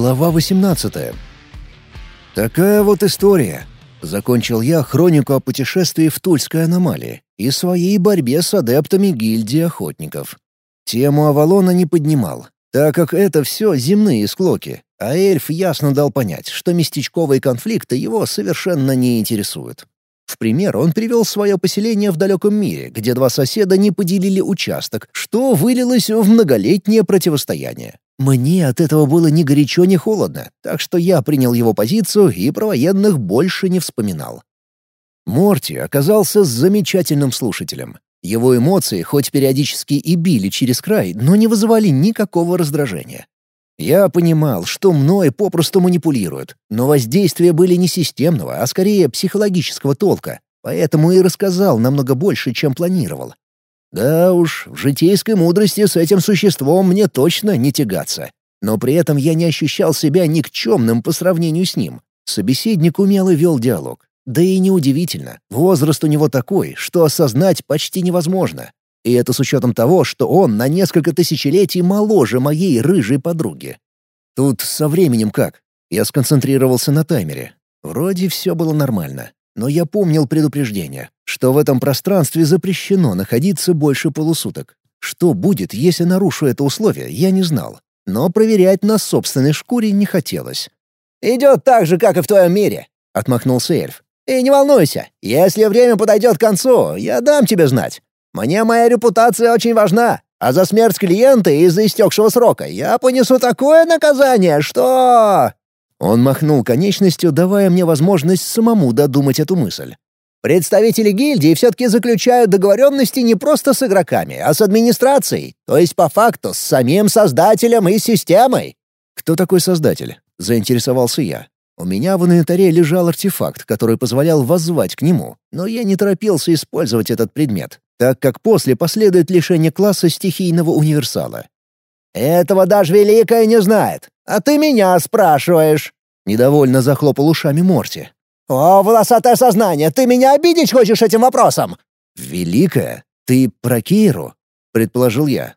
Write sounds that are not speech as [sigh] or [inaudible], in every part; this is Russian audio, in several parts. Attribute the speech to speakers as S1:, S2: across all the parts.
S1: Глава 18. Такая вот история. Закончил я хронику о путешествии в Тульской аномалии и своей борьбе с адептами гильдии охотников. Тему Авалона не поднимал, так как это все земные склоки, а эльф ясно дал понять, что местечковые конфликты его совершенно не интересуют. В пример, он привел свое поселение в далеком мире, где два соседа не поделили участок, что вылилось в многолетнее противостояние. Мне от этого было ни горячо, ни холодно, так что я принял его позицию и про военных больше не вспоминал. Морти оказался замечательным слушателем. Его эмоции хоть периодически и били через край, но не вызывали никакого раздражения. Я понимал, что мной попросту манипулируют, но воздействия были не системного, а скорее психологического толка, поэтому и рассказал намного больше, чем планировал. Да уж, в житейской мудрости с этим существом мне точно не тягаться. Но при этом я не ощущал себя никчемным по сравнению с ним. Собеседник умело вел диалог. Да и неудивительно, возраст у него такой, что осознать почти невозможно. И это с учетом того, что он на несколько тысячелетий моложе моей рыжей подруги. Тут со временем как? Я сконцентрировался на таймере. Вроде все было нормально но я помнил предупреждение, что в этом пространстве запрещено находиться больше полусуток. Что будет, если нарушу это условие, я не знал, но проверять на собственной шкуре не хотелось.
S2: «Идет так же, как и в твоем мире», — отмахнулся эльф. «И не волнуйся, если время подойдет к концу, я дам тебе знать. Мне моя репутация очень важна, а за смерть клиента из-за истекшего срока я понесу такое наказание, что...»
S1: Он махнул конечностью, давая мне возможность самому додумать эту мысль.
S2: Представители гильдии все-таки заключают договоренности не просто с игроками, а с администрацией, то есть по факту с самим создателем и системой.
S1: «Кто такой создатель?» — заинтересовался я. У меня в инвентаре лежал артефакт, который позволял воззвать к нему, но я не торопился использовать этот предмет, так как после последует лишение класса стихийного универсала.
S2: «Этого даже Великая не знает. А ты меня спрашиваешь!»
S1: Недовольно захлопал ушами Морти.
S2: «О, волосатое сознание, ты меня обидеть хочешь этим вопросом?»
S1: «Великая? Ты про Кейру?» — предположил я.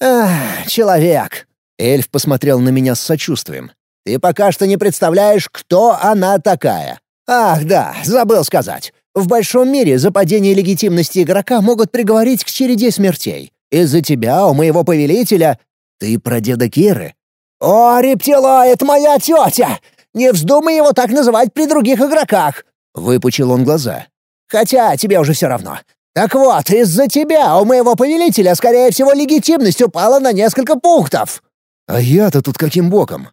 S2: «Ах, человек!» — эльф посмотрел на меня с сочувствием. «Ты пока что не представляешь, кто она такая. Ах, да, забыл сказать. В большом мире за падение легитимности игрока могут приговорить к череде смертей. Из-за тебя у моего повелителя...»
S1: «Ты про деда Керы?»
S2: «О, рептилоид, моя тетя! Не вздумай его так называть при других игроках!»
S1: Выпучил он глаза.
S2: «Хотя тебе уже все равно. Так вот, из-за тебя у моего повелителя, скорее всего, легитимность упала на несколько пунктов».
S1: «А я-то тут каким боком?»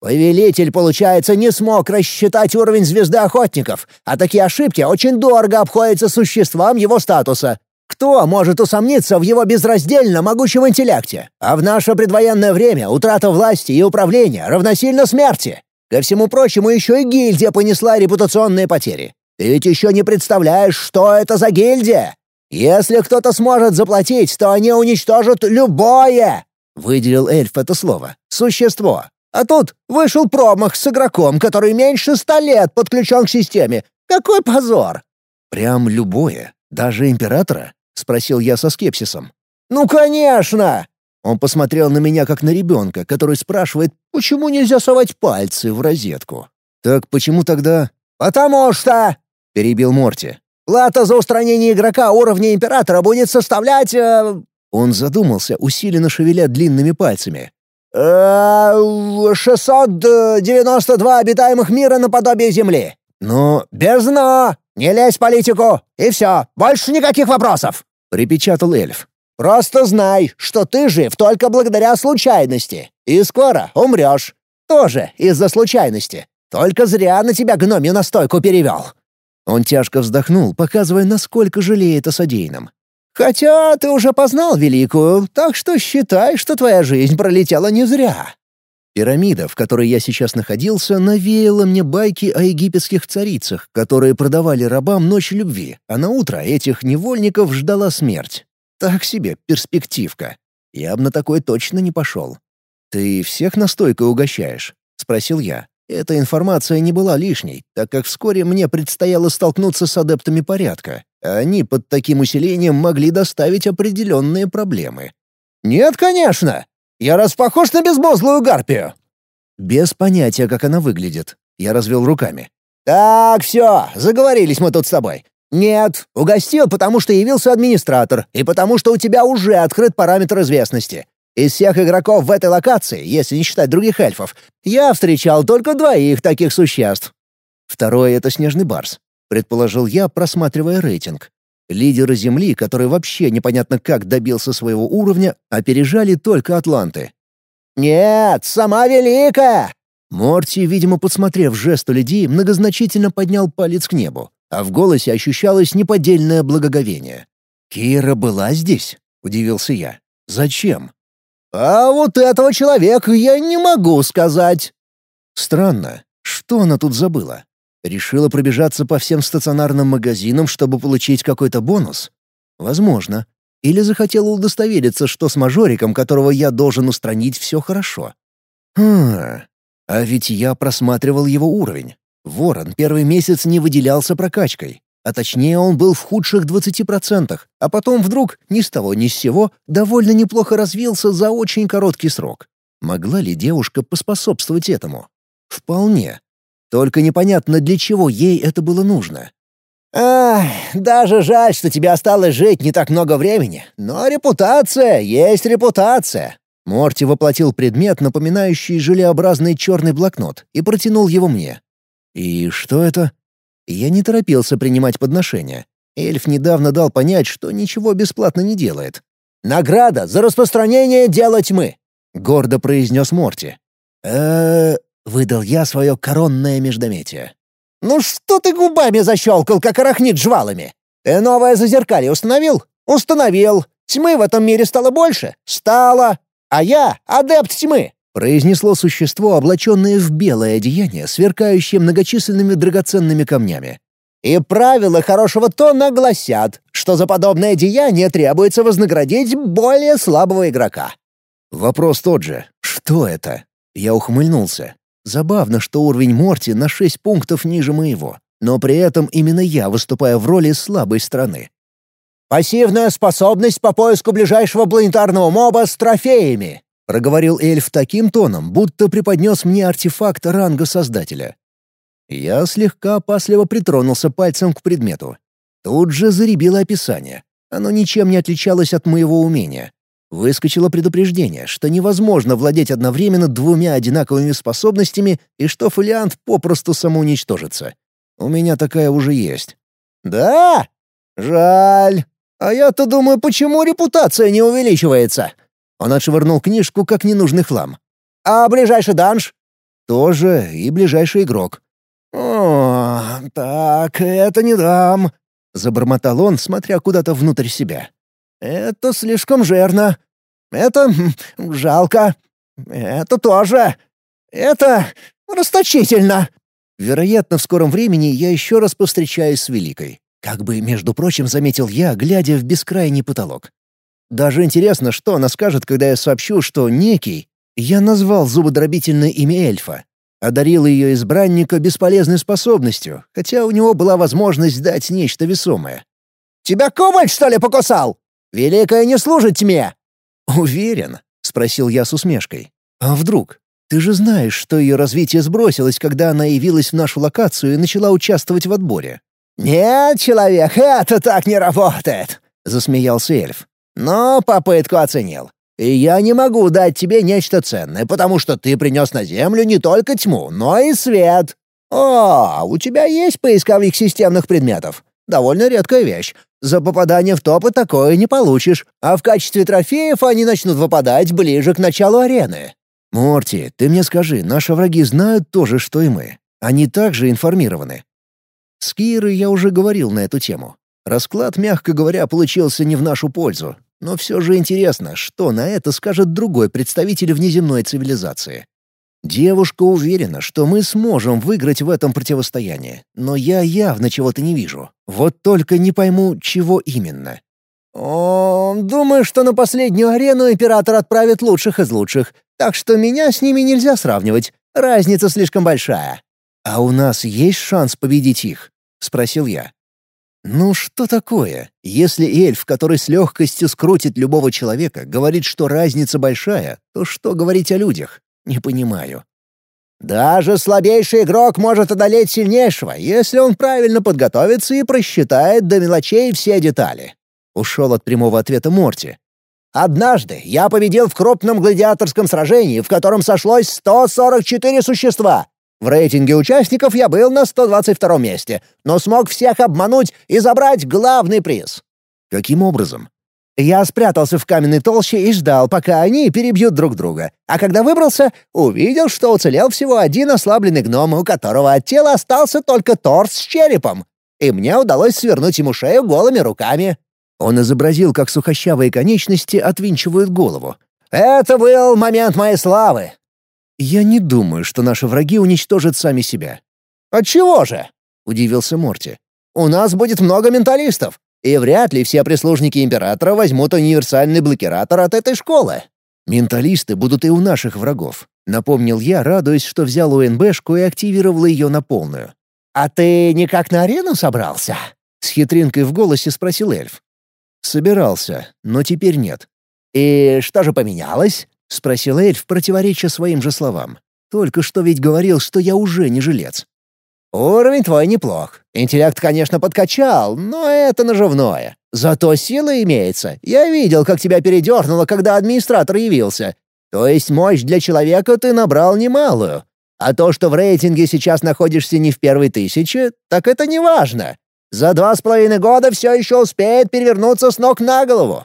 S2: «Повелитель, получается, не смог рассчитать уровень звезды охотников, а такие ошибки очень дорого обходятся существам его статуса. Кто может усомниться в его безраздельно могучем интеллекте? А в наше предвоенное время утрата власти и управления равносильно смерти. Ко всему прочему, еще и гильдия понесла репутационные потери. Ты ведь еще не представляешь, что это за гильдия? Если кто-то сможет заплатить, то они уничтожат любое!» Выделил эльф это слово. «Существо». А тут вышел промах с игроком, который меньше ста лет подключен к системе. Какой позор!
S1: Прям любое? Даже императора? — спросил я со скепсисом.
S2: «Ну, конечно!»
S1: Он посмотрел на меня как на ребенка, который спрашивает, почему нельзя совать пальцы в розетку. «Так почему тогда...»
S2: «Потому что...» — перебил Морти. «Плата за устранение игрока уровня Императора будет составлять...» э...
S1: Он задумался, усиленно шевеля длинными пальцами.
S2: «Э, 692 обитаемых мира наподобие Земли.
S1: Но...
S2: Без «но». Не лезь в политику, и все, больше никаких вопросов.
S1: — припечатал эльф.
S2: «Просто знай, что ты жив только благодаря случайности, и скоро умрешь. Тоже из-за случайности. Только зря на тебя гномью настойку перевел».
S1: Он тяжко вздохнул, показывая, насколько жалеет о содеянном.
S2: «Хотя ты уже познал Великую, так что считай, что твоя жизнь пролетела не зря».
S1: Пирамида, в которой я сейчас находился, навеяла мне байки о египетских царицах, которые продавали рабам ночь любви, а на утро этих невольников ждала смерть. Так себе перспективка. Я бы на такой точно не пошел. «Ты всех настойкой угощаешь?» — спросил я. Эта информация не была лишней, так как вскоре мне предстояло столкнуться с адептами порядка, а они под таким усилением могли доставить определенные проблемы.
S2: «Нет, конечно!» Я раз похож на безмозглую гарпию?»
S1: Без понятия, как она выглядит. Я развел руками.
S2: «Так, все, заговорились мы тут с тобой. Нет, угостил, потому что явился администратор, и потому что у тебя уже открыт параметр известности. Из всех игроков в этой локации, если не считать других эльфов, я встречал только двоих таких существ».
S1: Второй — это снежный барс, предположил я, просматривая рейтинг. Лидеры Земли, который вообще непонятно как добился своего уровня, опережали только атланты.
S2: «Нет, сама Великая!»
S1: Морти, видимо, подсмотрев жест у людей, многозначительно поднял палец к небу, а в голосе ощущалось неподдельное благоговение. «Кира была здесь?» — удивился я. «Зачем?»
S2: «А вот этого человека я не могу сказать».
S1: «Странно. Что она тут забыла? Решила пробежаться по всем стационарным магазинам, чтобы получить какой-то бонус? Возможно. Или захотела удостовериться, что с мажориком, которого я должен устранить, все хорошо. Хм, а ведь я просматривал его уровень. Ворон первый месяц не выделялся прокачкой. А точнее, он был в худших 20%, а потом вдруг, ни с того ни с сего, довольно неплохо развился за очень короткий срок. Могла ли девушка поспособствовать этому? Вполне. Только непонятно, для чего ей это было нужно.
S2: «Ах, даже жаль, что тебе осталось жить не так много времени. Но репутация есть репутация».
S1: Морти воплотил предмет, напоминающий желеобразный черный блокнот, и протянул его мне. «И что это?» Я не торопился принимать подношения. Эльф недавно дал понять, что ничего бесплатно не делает.
S2: «Награда за распространение дела тьмы», — гордо произнес Морти.
S1: э выдал я свое коронное междометие.
S2: «Ну что ты губами защелкал, как арахнит жвалами? Ты новое зазеркалье установил? Установил. Тьмы в этом мире стало больше? Стало. А я — адепт тьмы!»
S1: произнесло существо, облаченное в белое одеяние, сверкающее многочисленными драгоценными камнями.
S2: «И правила хорошего тона гласят, что за подобное деяние требуется вознаградить более слабого игрока».
S1: Вопрос тот же. Что это? Я ухмыльнулся. Забавно, что уровень Морти на 6 пунктов ниже моего, но при этом именно я выступаю в роли слабой страны.
S2: «Пассивная способность по поиску ближайшего планетарного моба с трофеями», —
S1: проговорил эльф таким тоном, будто преподнес мне артефакт ранга Создателя. Я слегка опасливо притронулся пальцем к предмету. Тут же заребило описание. Оно ничем не отличалось от моего умения. Выскочило предупреждение, что невозможно владеть одновременно двумя одинаковыми способностями и что фолиант попросту самоуничтожится. У меня такая уже есть.
S2: «Да? Жаль. А я-то думаю, почему репутация не увеличивается?»
S1: Он отшвырнул книжку, как ненужный хлам.
S2: «А ближайший данж?»
S1: «Тоже и ближайший игрок».
S2: «О, так, это не дам», — забормотал он, смотря куда-то внутрь себя. Это слишком жирно. Это жалко. Это тоже. Это расточительно.
S1: Вероятно, в скором времени я еще раз повстречаюсь с Великой. Как бы, между прочим, заметил я, глядя в бескрайний потолок. Даже интересно, что она скажет, когда я сообщу, что некий, я назвал зубодробительное имя эльфа, одарил ее избранника бесполезной способностью, хотя у него была возможность дать нечто весомое.
S2: «Тебя кобальт, что ли, покусал?» Великая не служит тьме!»
S1: «Уверен?» — спросил я с усмешкой. «А вдруг? Ты же знаешь, что ее развитие сбросилось, когда она явилась в нашу локацию и начала участвовать в отборе».
S2: «Нет, человек, это так не работает!» — засмеялся эльф. «Но попытку оценил. И я не могу дать тебе нечто ценное, потому что ты принес на Землю не только тьму, но и свет. О, у тебя есть поисковик системных предметов? Довольно редкая вещь. За попадание в топы такое не получишь, а в качестве трофеев они начнут выпадать ближе к началу арены».
S1: «Морти, ты мне скажи, наши враги знают то же, что и мы. Они также информированы». С Кирой я уже говорил на эту тему. Расклад, мягко говоря, получился не в нашу пользу. Но все же интересно, что на это скажет другой представитель внеземной цивилизации. Девушка уверена, что мы сможем выиграть в этом противостоянии, но я явно чего-то не вижу. Вот только не пойму, чего именно.
S2: «О, думаю, что на последнюю арену император отправит лучших из лучших, так что меня с ними нельзя сравнивать. Разница слишком большая».
S1: «А у нас есть шанс победить их?» — спросил я. «Ну что такое, если эльф, который с легкостью скрутит любого человека, говорит, что разница большая, то что говорить о людях? Не понимаю.
S2: Даже слабейший игрок может одолеть сильнейшего, если он правильно подготовится и просчитает до мелочей все детали. Ушел от прямого ответа Морти. Однажды я победил в крупном гладиаторском сражении, в котором сошлось 144 существа. В рейтинге участников я был на 122 месте, но смог всех обмануть и забрать главный приз.
S1: Каким образом?
S2: Я спрятался в каменной толще и ждал, пока они перебьют друг друга. А когда выбрался, увидел, что уцелел всего один ослабленный гном, у которого от тела остался только торс с черепом. И мне удалось свернуть ему шею голыми руками.
S1: Он изобразил, как сухощавые конечности отвинчивают голову.
S2: «Это был момент моей славы!»
S1: «Я не думаю, что наши враги уничтожат сами себя».
S2: «Отчего же?» — удивился Морти. «У нас будет много менталистов. И вряд ли все прислужники императора возьмут универсальный блокиратор от этой школы.
S1: Менталисты будут и у наших врагов. Напомнил я, радуясь, что взял УНБшку и активировал ее на полную.
S2: «А ты никак на арену собрался?»
S1: — с хитринкой в голосе спросил эльф. «Собирался, но теперь нет».
S2: «И что же поменялось?»
S1: — спросил эльф, противореча своим же словам. «Только что ведь говорил, что я уже не жилец».
S2: Уровень твой неплох. Интеллект, конечно, подкачал, но это наживное. Зато сила имеется. Я видел, как тебя передернуло, когда администратор явился. То есть мощь для человека ты набрал немалую. А то, что в рейтинге сейчас находишься не в первой тысяче, так это не важно. За два с половиной года все еще успеет перевернуться с ног на голову.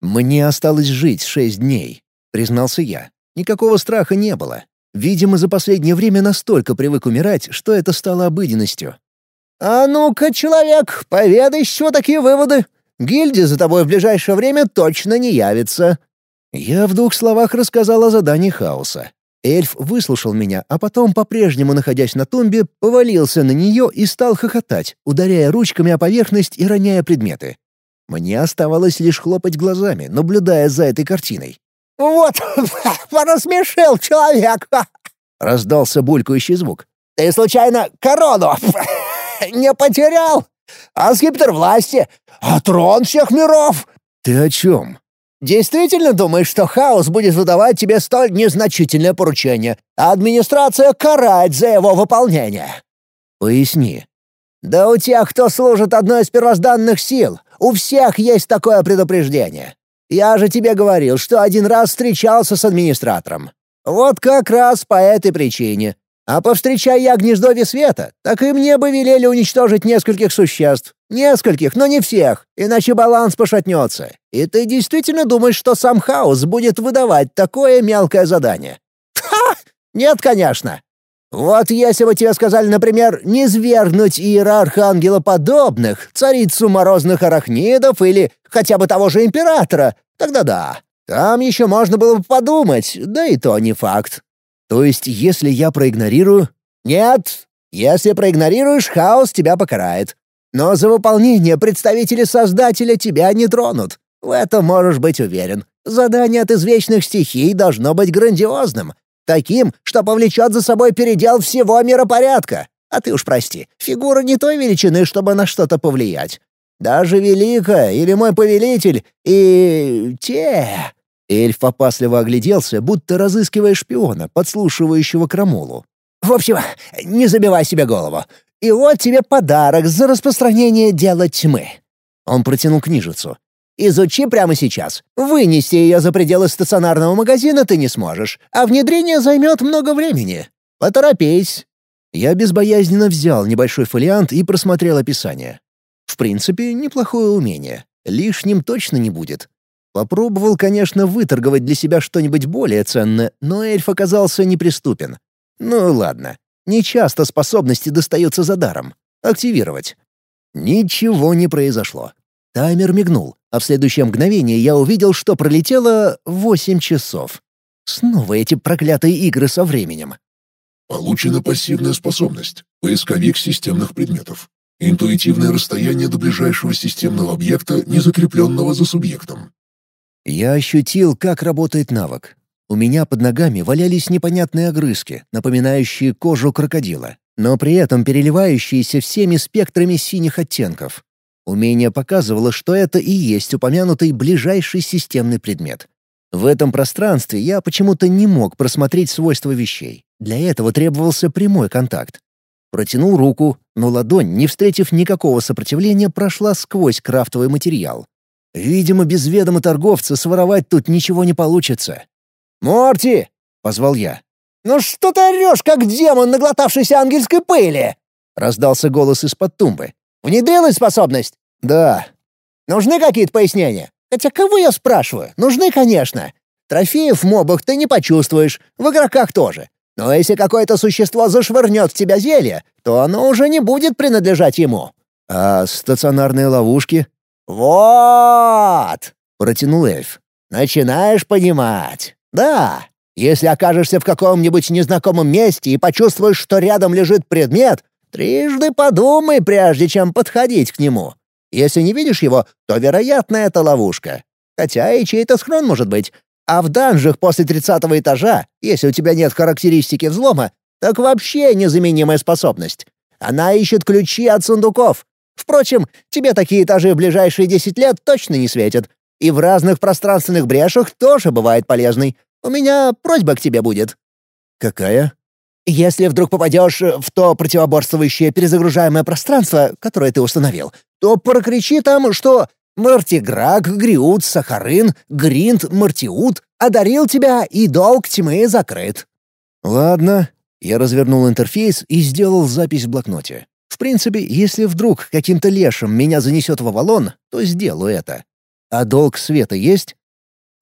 S1: «Мне осталось жить шесть дней», — признался я. Никакого страха не было. Видимо, за последнее время настолько привык умирать, что это стало обыденностью.
S2: «А ну-ка, человек, поведай, что такие выводы. Гильдия за тобой в ближайшее время точно не явится».
S1: Я в двух словах рассказал о задании хаоса. Эльф выслушал меня, а потом, по-прежнему находясь на тумбе, повалился на нее и стал хохотать, ударяя ручками о поверхность и роняя предметы. Мне оставалось лишь хлопать глазами, наблюдая за этой картиной.
S2: «Вот, [laughs] порасмешил человек!» [laughs]
S1: — раздался булькающий звук.
S2: «Ты, случайно, корону [laughs] не потерял? А скипетр власти? А трон всех миров?»
S1: «Ты о чем?»
S2: «Действительно думаешь, что хаос будет выдавать тебе столь незначительное поручение, а администрация карать за его выполнение?»
S1: «Поясни».
S2: «Да у тех, кто служит одной из первозданных сил, у всех есть такое предупреждение. Я же тебе говорил, что один раз встречался с администратором. Вот как раз по этой причине. А повстречай я гнездовье света, так и мне бы велели уничтожить нескольких существ. Нескольких, но не всех, иначе баланс пошатнется. И ты действительно думаешь, что сам хаос будет выдавать такое мелкое задание? Ха! Нет, конечно. Вот если бы тебе сказали, например, не свергнуть иерарха ангелоподобных, царицу морозных арахнидов или хотя бы того же императора, тогда да. Там еще можно было бы подумать, да и то не факт.
S1: То есть, если я проигнорирую...
S2: Нет, если проигнорируешь, хаос тебя покарает. Но за выполнение представители Создателя тебя не тронут. В этом можешь быть уверен. Задание от извечных стихий должно быть грандиозным, Таким, что повлечет за собой передел всего миропорядка. А ты уж прости, фигура не той величины, чтобы на что-то повлиять. Даже Велика или мой повелитель и... те...»
S1: Эльф опасливо огляделся, будто разыскивая шпиона, подслушивающего крамолу.
S2: «В общем, не забивай себе голову. И вот тебе подарок за распространение дела тьмы». Он протянул книжицу. Изучи прямо сейчас. Вынести ее за пределы стационарного магазина ты не сможешь, а внедрение займет много времени. Поторопись».
S1: Я безбоязненно взял небольшой фолиант и просмотрел описание. В принципе, неплохое умение. Лишним точно не будет. Попробовал, конечно, выторговать для себя что-нибудь более ценное, но эльф оказался неприступен. Ну ладно, не часто способности достаются за даром. Активировать. Ничего не произошло. Таймер мигнул, а в следующее мгновение я увидел, что пролетело восемь часов. Снова эти проклятые игры со временем.
S3: Получена пассивная способность — поисковик системных предметов. Интуитивное расстояние до ближайшего системного объекта, не закрепленного за субъектом.
S1: Я ощутил, как работает навык. У меня под ногами валялись непонятные огрызки, напоминающие кожу крокодила, но при этом переливающиеся всеми спектрами синих оттенков. Умение показывало, что это и есть упомянутый ближайший системный предмет. В этом пространстве я почему-то не мог просмотреть свойства вещей. Для этого требовался прямой контакт. Протянул руку, но ладонь, не встретив никакого сопротивления, прошла сквозь крафтовый материал. Видимо, без ведома торговца своровать тут ничего не получится.
S2: «Морти!» — позвал я. «Ну что ты орешь, как демон, наглотавшийся ангельской пыли?» — раздался голос из-под тумбы. «Внедрилась способность?»
S1: «Да».
S2: «Нужны какие-то пояснения?» «Хотя кого я спрашиваю? Нужны, конечно. Трофеев в мобах ты не почувствуешь, в игроках тоже. Но если какое-то существо зашвырнет в тебя зелье, то оно уже не будет принадлежать ему.
S1: А стационарные ловушки?
S2: Вот! Протянул эльф. Начинаешь понимать. Да, если окажешься в каком-нибудь незнакомом месте и почувствуешь, что рядом лежит предмет, трижды подумай, прежде чем подходить к нему. Если не видишь его, то, вероятно, это ловушка. Хотя и чей-то схрон может быть, а в данжах после тридцатого этажа, если у тебя нет характеристики взлома, так вообще незаменимая способность. Она ищет ключи от сундуков. Впрочем, тебе такие этажи в ближайшие десять лет точно не светят. И в разных пространственных брешах тоже бывает полезный. У меня просьба к тебе будет».
S1: «Какая?»
S2: «Если вдруг попадешь в то противоборствующее перезагружаемое пространство, которое ты установил, то прокричи там, что Мартиграк, Гриут, Сахарын, Гринд, Мартиут одарил тебя, и долг тьмы закрыт».
S1: «Ладно». Я развернул интерфейс и сделал запись в блокноте. В принципе, если вдруг каким-то лешим меня занесет в Авалон, то сделаю это. А долг света есть?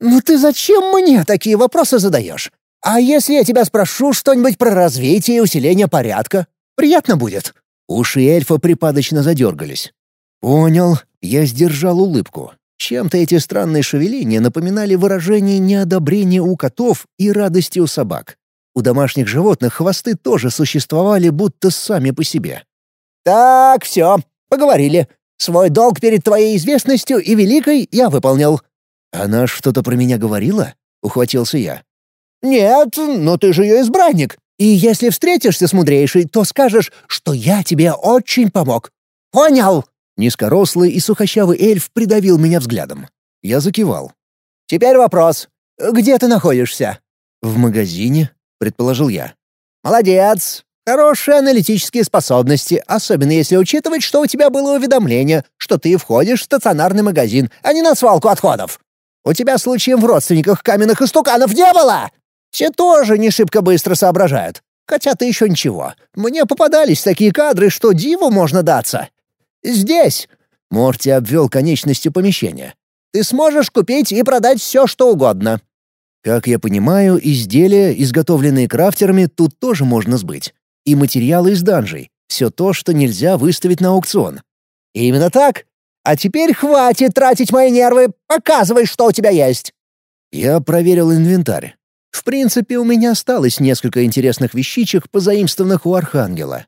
S2: «Ну ты зачем мне такие вопросы задаешь? А если я тебя спрошу что-нибудь про развитие и усиление порядка? Приятно будет».
S1: Уши эльфа припадочно задергались. «Понял». Я сдержал улыбку. Чем-то эти странные шевеления напоминали выражение неодобрения у котов и радости у собак. У домашних животных хвосты тоже существовали будто сами по себе.
S2: «Так, все, поговорили. Свой долг перед твоей известностью и великой я выполнил».
S1: «Она что-то про меня говорила?» — ухватился я.
S2: «Нет, но ты же ее избранник. И если встретишься с мудрейшей, то скажешь, что я тебе очень помог. Понял?»
S1: Низкорослый и сухощавый эльф придавил меня взглядом. Я закивал.
S2: «Теперь вопрос. Где ты находишься?»
S1: «В магазине», — предположил я.
S2: «Молодец. Хорошие аналитические способности, особенно если учитывать, что у тебя было уведомление, что ты входишь в стационарный магазин, а не на свалку отходов. У тебя случаем в родственниках каменных истуканов не было? Те тоже не шибко быстро соображают. Хотя ты еще ничего. Мне попадались такие кадры, что диву можно даться. Здесь!» Морти обвел конечностью помещения. «Ты сможешь купить и продать все, что угодно».
S1: Как я понимаю, изделия, изготовленные крафтерами, тут тоже можно сбыть. И материалы из данжей. Все то, что нельзя выставить на аукцион.
S2: «Именно так. А теперь хватит тратить мои нервы. Показывай, что у тебя есть».
S1: Я проверил инвентарь. В принципе, у меня осталось несколько интересных вещичек, позаимствованных у Архангела.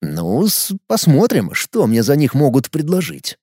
S1: ну посмотрим, что мне за них могут предложить.